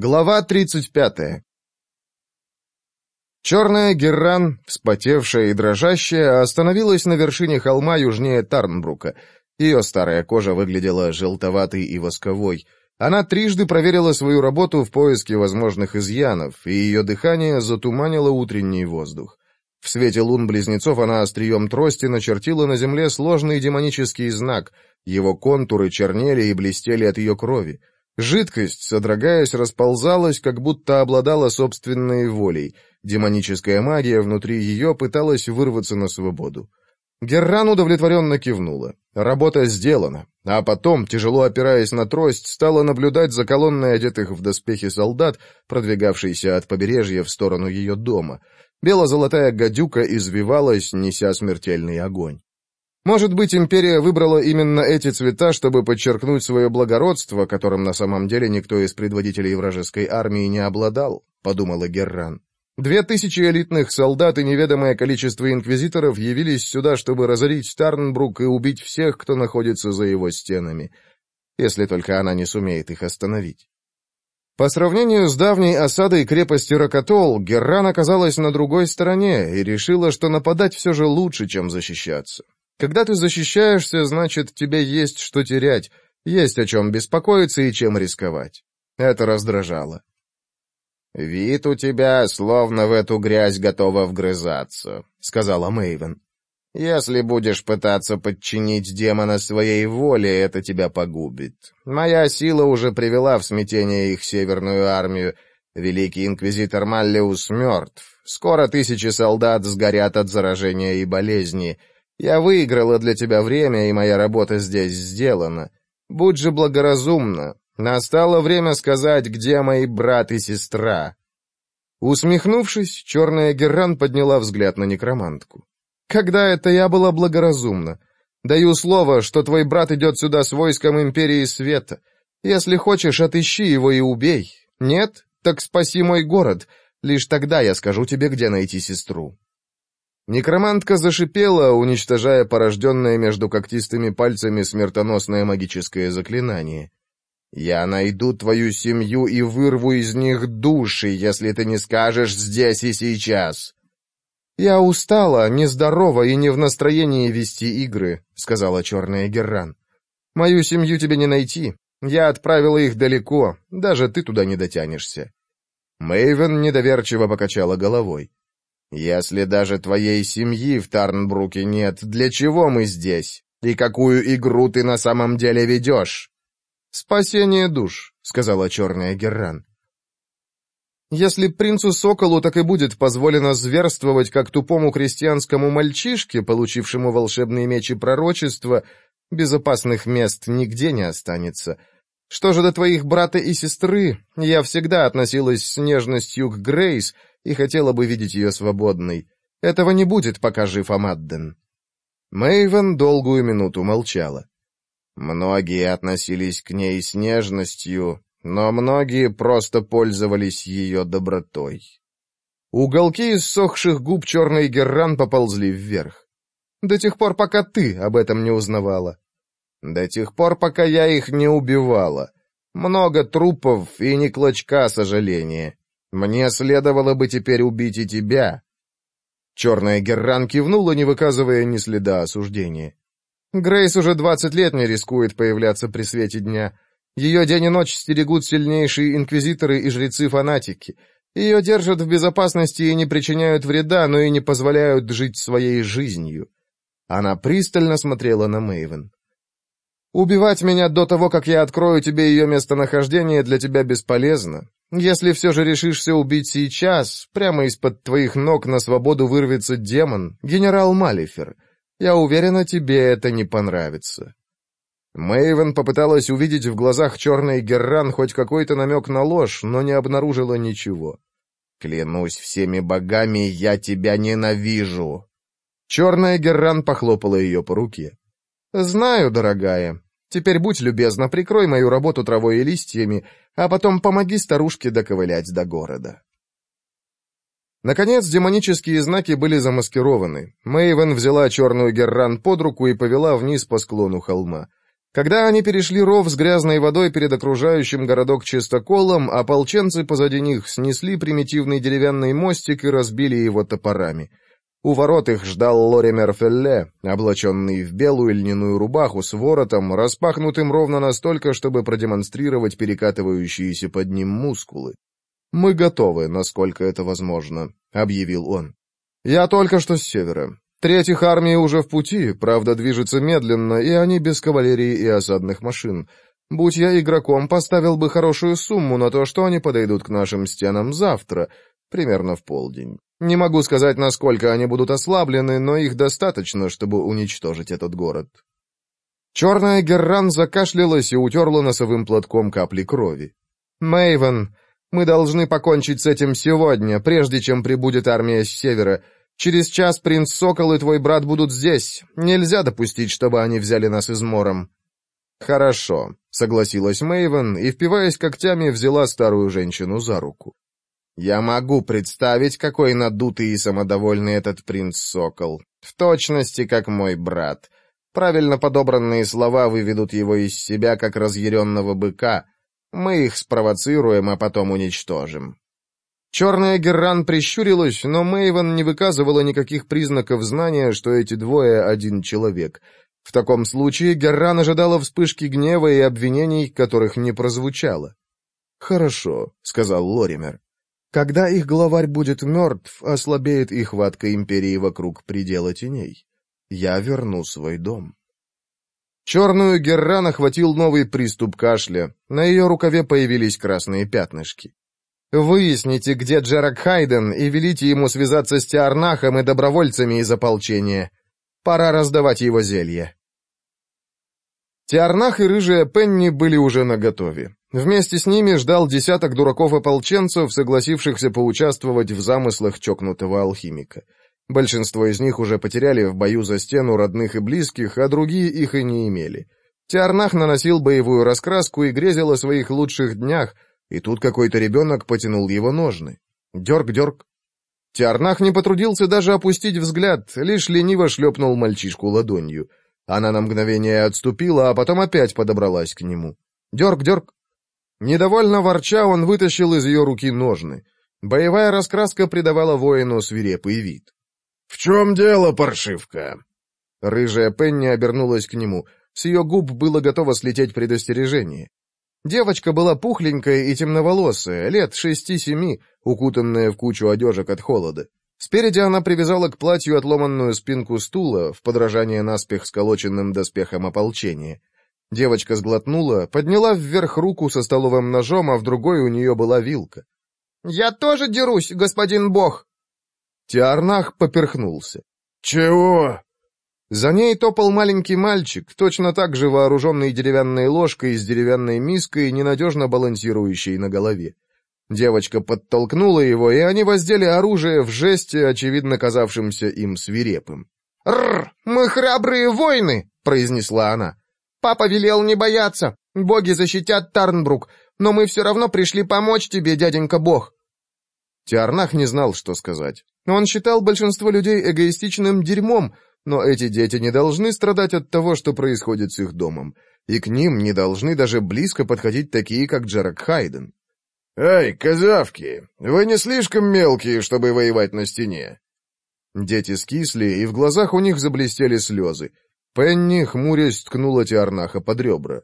Глава 35. Черная Герран, вспотевшая и дрожащая, остановилась на вершине холма южнее Тарнбрука. Ее старая кожа выглядела желтоватой и восковой. Она трижды проверила свою работу в поиске возможных изъянов, и ее дыхание затуманило утренний воздух. В свете лун близнецов она острием трости начертила на земле сложный демонический знак. Его контуры чернели и блестели от ее крови. Жидкость, содрогаясь, расползалась, как будто обладала собственной волей. Демоническая магия внутри ее пыталась вырваться на свободу. Герран удовлетворенно кивнула. Работа сделана. А потом, тяжело опираясь на трость, стала наблюдать за колонной одетых в доспехи солдат, продвигавшейся от побережья в сторону ее дома. Бело-золотая гадюка извивалась, неся смертельный огонь. Может быть, империя выбрала именно эти цвета, чтобы подчеркнуть свое благородство, которым на самом деле никто из предводителей вражеской армии не обладал, — подумала Герран. Две тысячи элитных солдат и неведомое количество инквизиторов явились сюда, чтобы разорить Старнбрук и убить всех, кто находится за его стенами, если только она не сумеет их остановить. По сравнению с давней осадой крепости Рокотол, Герран оказалась на другой стороне и решила, что нападать все же лучше, чем защищаться. Когда ты защищаешься, значит, тебе есть что терять, есть о чем беспокоиться и чем рисковать. Это раздражало. «Вид у тебя словно в эту грязь готова вгрызаться», — сказала Мэйвен. «Если будешь пытаться подчинить демона своей воле, это тебя погубит. Моя сила уже привела в смятение их северную армию. Великий инквизитор Маллиус мертв. Скоро тысячи солдат сгорят от заражения и болезни. Я выиграла для тебя время, и моя работа здесь сделана. Будь же благоразумна. Настало время сказать, где мои брат и сестра». Усмехнувшись, черная Герран подняла взгляд на некромантку. «Когда это я была благоразумна? Даю слово, что твой брат идет сюда с войском Империи Света. Если хочешь, отыщи его и убей. Нет? Так спаси мой город. Лишь тогда я скажу тебе, где найти сестру». Некромантка зашипела, уничтожая порожденное между когтистыми пальцами смертоносное магическое заклинание. «Я найду твою семью и вырву из них души, если ты не скажешь здесь и сейчас!» «Я устала, нездорова и не в настроении вести игры», — сказала черная Герран. «Мою семью тебе не найти. Я отправила их далеко, даже ты туда не дотянешься». Мэйвен недоверчиво покачала головой. Если даже твоей семьи в Тарнбруке нет, для чего мы здесь? И какую игру ты на самом деле ведешь?» «Спасение душ», — сказала черная Герран. «Если принцу Соколу так и будет позволено зверствовать, как тупому крестьянскому мальчишке, получившему волшебные мечи пророчества, безопасных мест нигде не останется». Что же до твоих брата и сестры, я всегда относилась с нежностью к Грейс, и хотела бы видеть ее свободной. Этого не будет, пока жив Амадден. Мэйвен долгую минуту молчала. Многие относились к ней с нежностью, но многие просто пользовались ее добротой. Уголки иссохших губ черной герран поползли вверх. «До тех пор, пока ты об этом не узнавала». «До тех пор, пока я их не убивала. Много трупов и ни клочка сожаления. Мне следовало бы теперь убить и тебя». Черная Герран кивнула, не выказывая ни следа осуждения. Грейс уже двадцать лет не рискует появляться при свете дня. Ее день и ночь стерегут сильнейшие инквизиторы и жрецы-фанатики. Ее держат в безопасности и не причиняют вреда, но и не позволяют жить своей жизнью. Она пристально смотрела на Мэйвен. «Убивать меня до того, как я открою тебе ее местонахождение, для тебя бесполезно. Если все же решишься убить сейчас, прямо из-под твоих ног на свободу вырвется демон, генерал Малифер. Я уверена, тебе это не понравится». Мэйвен попыталась увидеть в глазах черной Герран хоть какой-то намек на ложь, но не обнаружила ничего. «Клянусь всеми богами, я тебя ненавижу!» Черная Герран похлопала ее по руке. «Знаю, дорогая, Теперь будь любезна, прикрой мою работу травой и листьями, а потом помоги старушке доковылять до города». Наконец, демонические знаки были замаскированы. Мэйвен взяла черную герран под руку и повела вниз по склону холма. Когда они перешли ров с грязной водой перед окружающим городок чистоколом, ополченцы позади них снесли примитивный деревянный мостик и разбили его топорами — у ворот их ждал Лоример Фелле, облаченный в белую льняную рубаху с воротом, распахнутым ровно настолько, чтобы продемонстрировать перекатывающиеся под ним мускулы. «Мы готовы, насколько это возможно», — объявил он. «Я только что с севера. Третьих армии уже в пути, правда, движется медленно, и они без кавалерии и осадных машин. Будь я игроком, поставил бы хорошую сумму на то, что они подойдут к нашим стенам завтра, примерно в полдень». Не могу сказать, насколько они будут ослаблены, но их достаточно, чтобы уничтожить этот город. Черная Герран закашлялась и утерла носовым платком капли крови. Мэйвен, мы должны покончить с этим сегодня, прежде чем прибудет армия с севера. Через час принц Сокол и твой брат будут здесь. Нельзя допустить, чтобы они взяли нас измором». «Хорошо», — согласилась Мэйвен и, впиваясь когтями, взяла старую женщину за руку. Я могу представить, какой надутый и самодовольный этот принц-сокол. В точности, как мой брат. Правильно подобранные слова выведут его из себя, как разъяренного быка. Мы их спровоцируем, а потом уничтожим. Черная Герран прищурилась, но Мэйвен не выказывала никаких признаков знания, что эти двое — один человек. В таком случае Герран ожидала вспышки гнева и обвинений, которых не прозвучало. «Хорошо», — сказал Лоример. Когда их главарь будет мертв, ослабеет и хватка империи вокруг предела теней. Я верну свой дом. Черную Герран охватил новый приступ кашля. На ее рукаве появились красные пятнышки. «Выясните, где Джерак Хайден, и велите ему связаться с Тиарнахом и добровольцами из ополчения. Пора раздавать его зелье». Тиарнах и рыжая Пенни были уже наготове. Вместе с ними ждал десяток дураков-ополченцев, согласившихся поучаствовать в замыслах чокнутого алхимика. Большинство из них уже потеряли в бою за стену родных и близких, а другие их и не имели. Тиарнах наносил боевую раскраску и грезил о своих лучших днях, и тут какой-то ребенок потянул его ножны. Дерг-дерг. Тиарнах не потрудился даже опустить взгляд, лишь лениво шлепнул мальчишку ладонью. Она на мгновение отступила, а потом опять подобралась к нему. Дерг-дерг. Недовольно ворча, он вытащил из ее руки ножны. Боевая раскраска придавала воину свирепый вид. «В чем дело, паршивка?» Рыжая Пенни обернулась к нему. С ее губ было готово слететь предостережение. Девочка была пухленькая и темноволосая, лет шести-семи, укутанная в кучу одежек от холода. Спереди она привязала к платью отломанную спинку стула в подражание наспех сколоченным доспехам ополчения. Девочка сглотнула, подняла вверх руку со столовым ножом, а в другой у нее была вилка. «Я тоже дерусь, господин бог!» Тиарнах поперхнулся. «Чего?» За ней топал маленький мальчик, точно так же вооруженный деревянной ложкой с деревянной миской, ненадежно балансирующей на голове. Девочка подтолкнула его, и они воздели оружие в жесте, очевидно казавшемся им свирепым. «Рррр! Мы храбрые воины!» — произнесла она. Папа велел не бояться. Боги защитят Тарнбрук. Но мы все равно пришли помочь тебе, дяденька Бог». Тиарнах не знал, что сказать. Он считал большинство людей эгоистичным дерьмом, но эти дети не должны страдать от того, что происходит с их домом. И к ним не должны даже близко подходить такие, как Джерак Хайден. «Эй, козявки, вы не слишком мелкие, чтобы воевать на стене?» Дети скисли, и в глазах у них заблестели слезы. Пенни, хмурясь, ткнула Тиарнаха под ребра.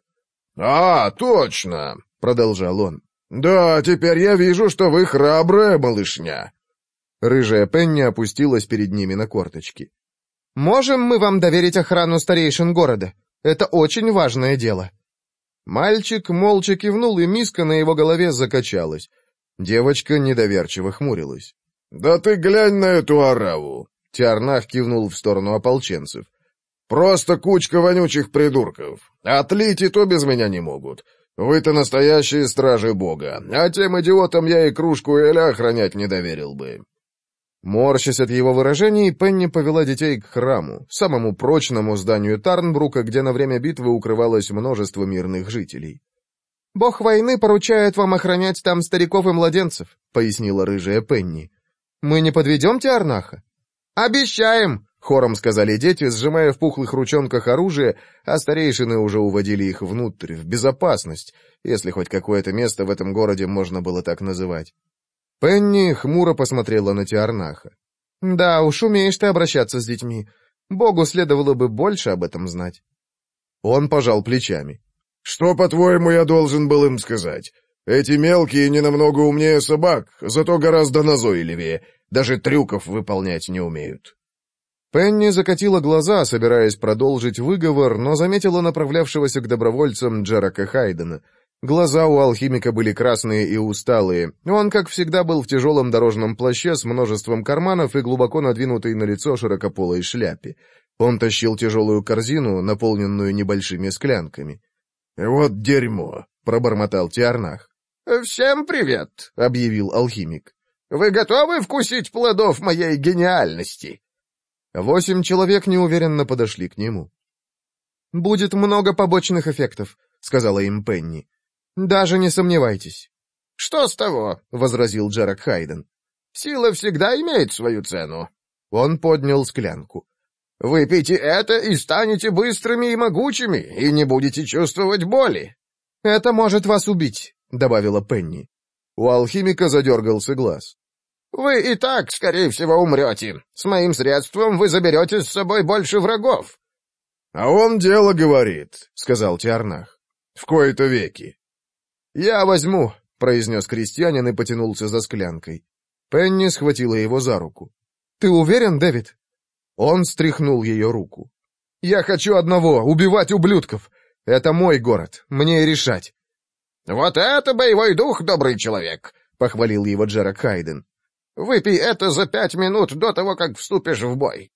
«А, точно!» — продолжал он. «Да, теперь я вижу, что вы храбрая малышня!» Рыжая Пенни опустилась перед ними на корточки. «Можем мы вам доверить охрану старейшин города? Это очень важное дело». Мальчик молча кивнул, и миска на его голове закачалась. Девочка недоверчиво хмурилась. «Да ты глянь на эту ораву!» Тиарнах кивнул в сторону ополченцев. Просто кучка вонючих придурков. Отлить и то без меня не могут. Вы-то настоящие стражи бога, а тем идиотам я и кружку Эля охранять не доверил бы». Морщась от его выражений, Пенни повела детей к храму, самому прочному зданию Тарнбрука, где на время битвы укрывалось множество мирных жителей. «Бог войны поручает вам охранять там стариков и младенцев», — пояснила рыжая Пенни. «Мы не подведем Тиарнаха?» «Обещаем!» Хором сказали дети, сжимая в пухлых ручонках оружие, а старейшины уже уводили их внутрь, в безопасность, если хоть какое-то место в этом городе можно было так называть. Пенни хмуро посмотрела на Тиарнаха. «Да уж, умеешь ты обращаться с детьми. Богу следовало бы больше об этом знать». Он пожал плечами. «Что, по-твоему, я должен был им сказать? Эти мелкие не намного умнее собак, зато гораздо назойливее, даже трюков выполнять не умеют». Пенни закатила глаза, собираясь продолжить выговор, но заметила направлявшегося к добровольцам Джерака Хайдена. Глаза у алхимика были красные и усталые. Он, как всегда, был в тяжелом дорожном плаще с множеством карманов и глубоко надвинутой на лицо широкополой шляпе. Он тащил тяжелую корзину, наполненную небольшими склянками. «Вот дерьмо!» — пробормотал Тиарнах. «Всем привет!» — объявил алхимик. «Вы готовы вкусить плодов моей гениальности?» Восемь человек неуверенно подошли к нему. «Будет много побочных эффектов», — сказала им Пенни. «Даже не сомневайтесь». «Что с того?» — возразил Джерак Хайден. «Сила всегда имеет свою цену». Он поднял склянку. «Выпейте это и станете быстрыми и могучими, и не будете чувствовать боли». «Это может вас убить», — добавила Пенни. У алхимика задергался глаз. Вы и так, скорее всего, умрете. С моим средством вы заберете с собой больше врагов. — А он дело говорит, — сказал Тиарнах. — В кои-то веки. — Я возьму, — произнес крестьянин и потянулся за склянкой. Пенни схватила его за руку. — Ты уверен, Дэвид? Он стряхнул ее руку. — Я хочу одного — убивать ублюдков. Это мой город, мне и решать. — Вот это боевой дух, добрый человек, — похвалил его Джерак Хайден. Выпей это за пять минут до того, как вступишь в бой».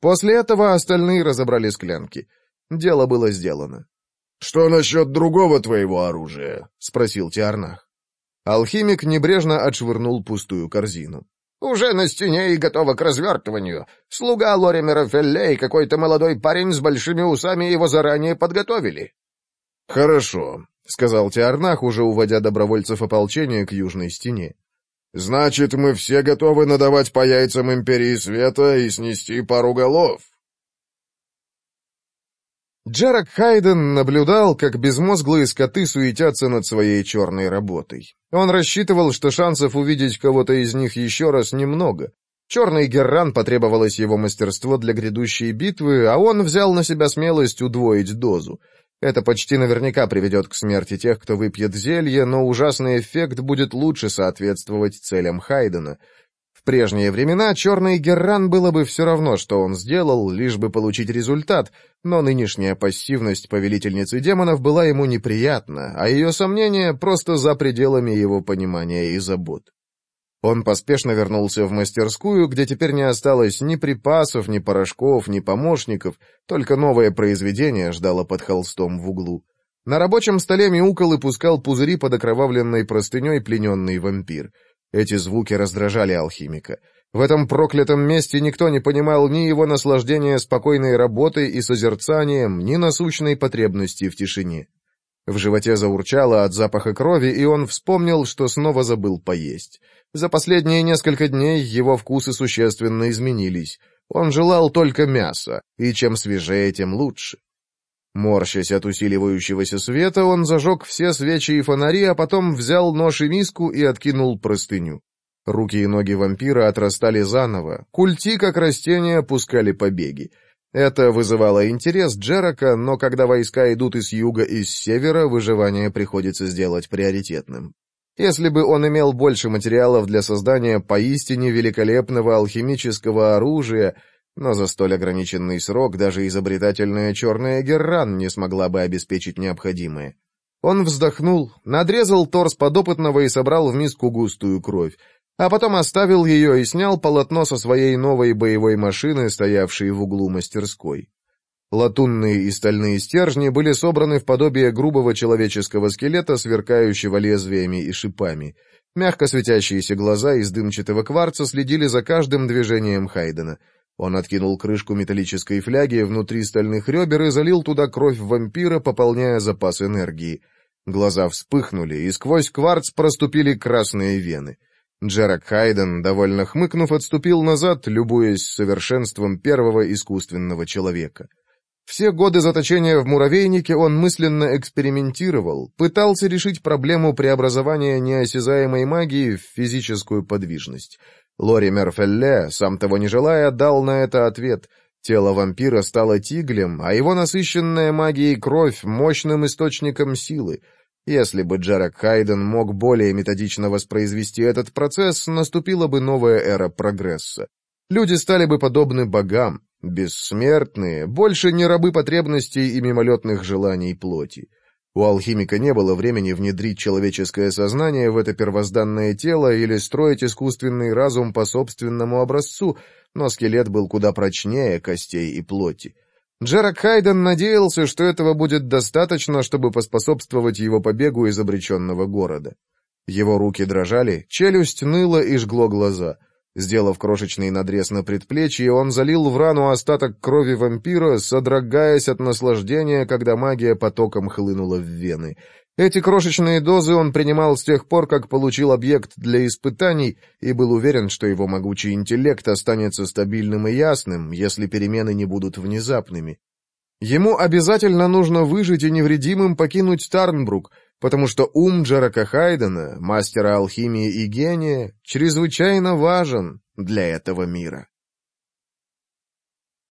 После этого остальные разобрали склянки. Дело было сделано. «Что насчет другого твоего оружия?» — спросил Тиарнах. Алхимик небрежно отшвырнул пустую корзину. «Уже на стене и готова к развертыванию. Слуга Лоримера Феллей, какой-то молодой парень с большими усами, его заранее подготовили». «Хорошо», — сказал Тиарнах, уже уводя добровольцев ополчения к южной стене. Значит, мы все готовы надавать по яйцам Империи Света и снести пару голов. Джерак Хайден наблюдал, как безмозглые скоты суетятся над своей черной работой. Он рассчитывал, что шансов увидеть кого-то из них еще раз немного. Черный Герран потребовалось его мастерство для грядущей битвы, а он взял на себя смелость удвоить дозу — это почти наверняка приведет к смерти тех, кто выпьет зелье, но ужасный эффект будет лучше соответствовать целям Хайдена. В прежние времена черный Герран было бы все равно, что он сделал, лишь бы получить результат, но нынешняя пассивность повелительницы демонов была ему неприятна, а ее сомнения просто за пределами его понимания и забот. Он поспешно вернулся в мастерскую, где теперь не осталось ни припасов, ни порошков, ни помощников, только новое произведение ждало под холстом в углу. На рабочем столе мяукал и пускал пузыри под окровавленной простыней плененный вампир. Эти звуки раздражали алхимика. В этом проклятом месте никто не понимал ни его наслаждения спокойной работой и созерцанием, ни насущной потребности в тишине. В животе заурчало от запаха крови, и он вспомнил, что снова забыл поесть. За последние несколько дней его вкусы существенно изменились. Он желал только мяса, и чем свежее, тем лучше. Морщась от усиливающегося света, он зажег все свечи и фонари, а потом взял нож и миску и откинул простыню. Руки и ноги вампира отрастали заново, культи, как растения, пускали побеги. Это вызывало интерес Джерака, но когда войска идут из юга и с севера, выживание приходится сделать приоритетным. Если бы он имел больше материалов для создания поистине великолепного алхимического оружия, но за столь ограниченный срок даже изобретательная черная Герран не смогла бы обеспечить необходимое. Он вздохнул, надрезал торс подопытного и собрал в миску густую кровь, а потом оставил ее и снял полотно со своей новой боевой машины, стоявшей в углу мастерской. Латунные и стальные стержни были собраны в подобие грубого человеческого скелета, сверкающего лезвиями и шипами. Мягко светящиеся глаза из дымчатого кварца следили за каждым движением Хайдена. Он откинул крышку металлической фляги внутри стальных ребер и залил туда кровь вампира, пополняя запас энергии. Глаза вспыхнули, и сквозь кварц проступили красные вены. Джерак Хайден, довольно хмыкнув, отступил назад, любуясь совершенством первого искусственного человека. — все годы заточения в муравейнике он мысленно экспериментировал, пытался решить проблему преобразования неосязаемой магии в физическую подвижность. Лори Мерфелле, сам того не желая, дал на это ответ. Тело вампира стало тиглем, а его насыщенная магией кровь — мощным источником силы. Если бы Джерак Хайден мог более методично воспроизвести этот процесс, наступила бы новая эра прогресса. Люди стали бы подобны богам, Бессмертные, больше не рабы потребностей и мимолетных желаний плоти. У алхимика не было времени внедрить человеческое сознание в это первозданное тело или строить искусственный разум по собственному образцу, но скелет был куда прочнее костей и плоти. Джерак Хайден надеялся, что этого будет достаточно, чтобы поспособствовать его побегу из обреченного города. Его руки дрожали, челюсть ныла и жгло глаза — Сделав крошечный надрез на предплечье, он залил в рану остаток крови вампира, содрогаясь от наслаждения, когда магия потоком хлынула в вены. Эти крошечные дозы он принимал с тех пор, как получил объект для испытаний, и был уверен, что его могучий интеллект останется стабильным и ясным, если перемены не будут внезапными. Ему обязательно нужно выжить и невредимым покинуть Тарнбрук — потому что ум Джерака Хайдена, мастера алхимии и гения, чрезвычайно важен для этого мира.